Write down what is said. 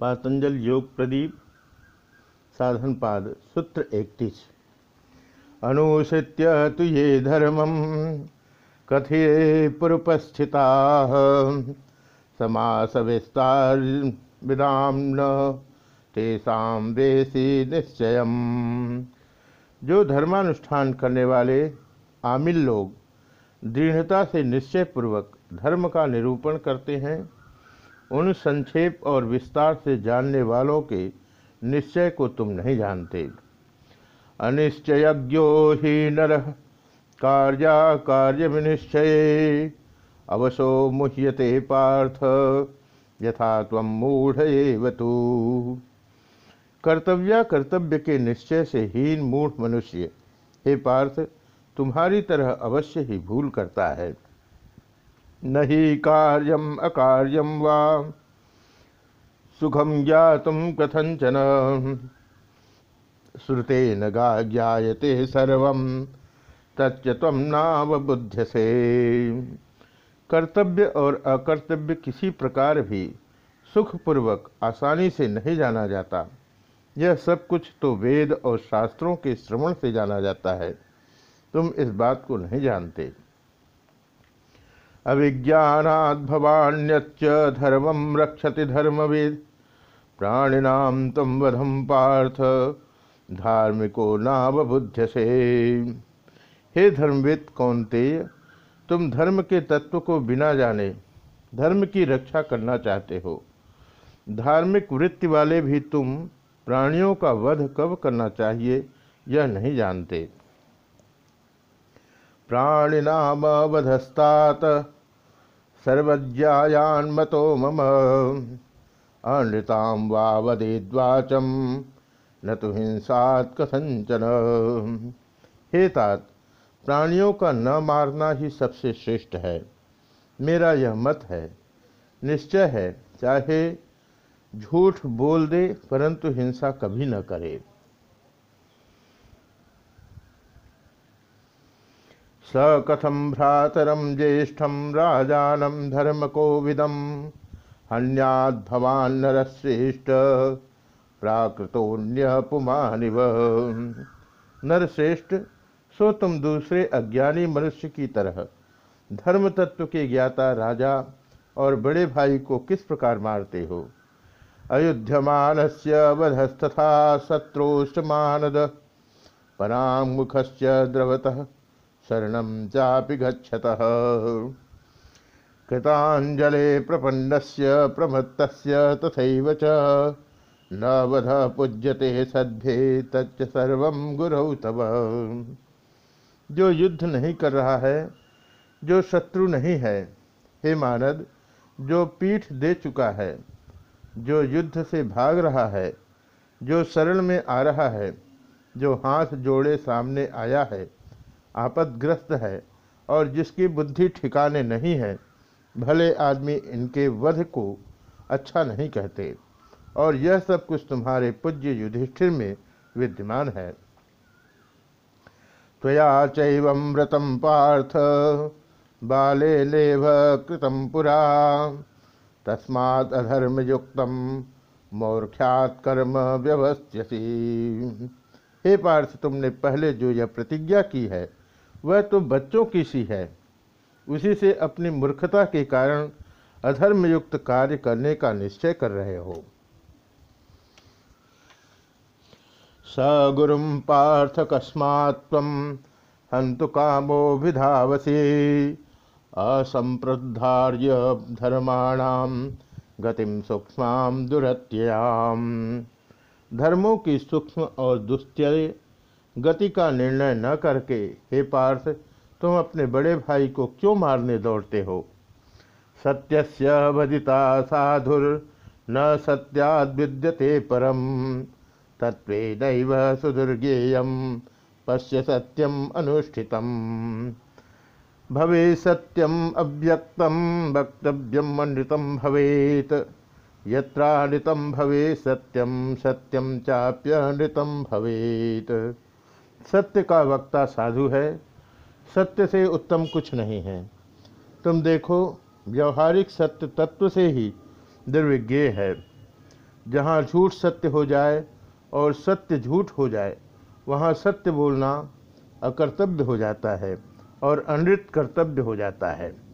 पातंजल योग प्रदीप, साधन पाद, सूत्र इकतीस अनुसृत्य तु ये धर्मम कथिये पुरपस्थिता समास विस्तार विदाम तेषाम वेसी निश्चय जो धर्मानुष्ठान करने वाले आमिल लोग दृढ़ता से निश्चय पूर्वक धर्म का निरूपण करते हैं उन संक्षेप और विस्तार से जानने वालों के निश्चय को तुम नहीं जानते। अनिश्चयज्ञो ही नर, कार्या कार्य विनिश्चय, अवसो मुह्यते पार्थ, यथा तम मूढ़ तू। कर्तव्य कर्तव्य के निश्चय से हीन मूढ़ मनुष्य, हे पार्थ, तुम्हारी तरह अवश्य ही भूल करता है। नहीं कार्यम अकार्यम वा। सुखम ज्ञातुम कथंचन श्रुते न ज्ञाते सर्व, तच्च तम नावबुध्यसे कर्तव्य और अकर्तव्य किसी प्रकार भी सुखपूर्वक आसानी से नहीं जाना जाता। यह सब कुछ तो वेद और शास्त्रों के श्रवण से जाना जाता है। तुम इस बात को नहीं जानते। अभिज्ञानाद्भवान्यच्च धर्म रक्षति धर्मविद। प्राणिनाम तम वधम पार्थ, धार्मिको नावबुद्ध से हे धर्मविद कौनते तुम धर्म के तत्व को बिना जाने, धर्म की रक्षा करना चाहते हो। धार्मिक वृत्ति वाले भी तुम, प्राणियों का वध कब करना चाहिए, यह नहीं जानते। प्राणिनामवधस्तात सर्वज्ञायान्मतो मम। अनृताम वा वदेद्वाचम न तो हिंसात कथंचन हे तात, प्राणियों का न मारना ही सबसे श्रेष्ठ है। मेरा यह मत है, निश्चय है, चाहे झूठ बोल दे, परंतु हिंसा कभी न करे। स कथम भ्रातरम ज्येष्ठम राजानम धर्म को विदम हन्याद भवान नरश्रेष्ठ प्राकृतोन्य पुमानिव। नरश्रेष्ठ, सो तुम दूसरे अज्ञानी मनुष्य की तरह। धर्म तत्व के ज्ञाता राजा और बड़े भाई को किस प्रकार मारते हो? अयुध्यमान से वधस्तथा शत्रुष्टमानद। परामुखस्य द्रवतः शरण चापि गच्छत। प्रपन्न प्रमत्त तथा न वध पूज्यते सद्भे तच्च सर्व गुरु तव। जो युद्ध नहीं कर रहा है, जो शत्रु नहीं है, हे मानद, जो पीठ दे चुका है, जो युद्ध से भाग रहा है, जो शरण में आ रहा है, जो हाथ जोड़े सामने आया है आपदग्रस्त है और जिसकी बुद्धि ठिकाने नहीं है, भले आदमी इनके वध को अच्छा नहीं कहते, और यह सब कुछ तुम्हारे पूज्य युधिष्ठिर में विद्यमान है। त्वया चैवमृतम पार्थ, बाले लेभ कृतम पुरा, तस्मात् अधर्मयुक्त मौर्ख्यात कर्म व्यवस्थ्यसी। हे पार्थ, तुमने पहले जो यह प्रतिज्ञा की है वह तो बच्चों की सी है। उसी से अपनी मूर्खता के कारण अधर्मयुक्त कार्य करने का निश्चय कर रहे हो। स गुरु पार्थ कस्मात्व हंतु कामो विधावसी। असंप्रधार्य धर्माणाम गतिम सूक्ष्म दुरत्याम धर्मों की सूक्ष्म और दुस्त्यय गति का निर्णय न करके, हे पार्थ, तुम अपने बड़े भाई को क्यों मारने दौड़ते हो? सत्यस्य वदिता साधुर, न सत्याद्विद्यते परम। तत्व दैव सुदुर्गेयम, पश्य सत्यम अनुष्ठितम। भवे सत्यम अव्यक्तम, वक्तव्यम अनृतम भवेत। यत्रानृतम भवे सत्यम सत्यम चाप्यनृतम भवेत। सत्य का वक्ता साधु है, सत्य से उत्तम कुछ नहीं है। तुम देखो, व्यवहारिक सत्य तत्व से ही दुर्विज्ञ है। जहाँ झूठ सत्य हो जाए और सत्य झूठ हो जाए, वहाँ सत्य बोलना अकर्तव्य हो जाता है और अनृत कर्तव्य हो जाता है।